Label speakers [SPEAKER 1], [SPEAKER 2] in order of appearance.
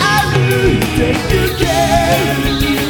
[SPEAKER 1] I knew that you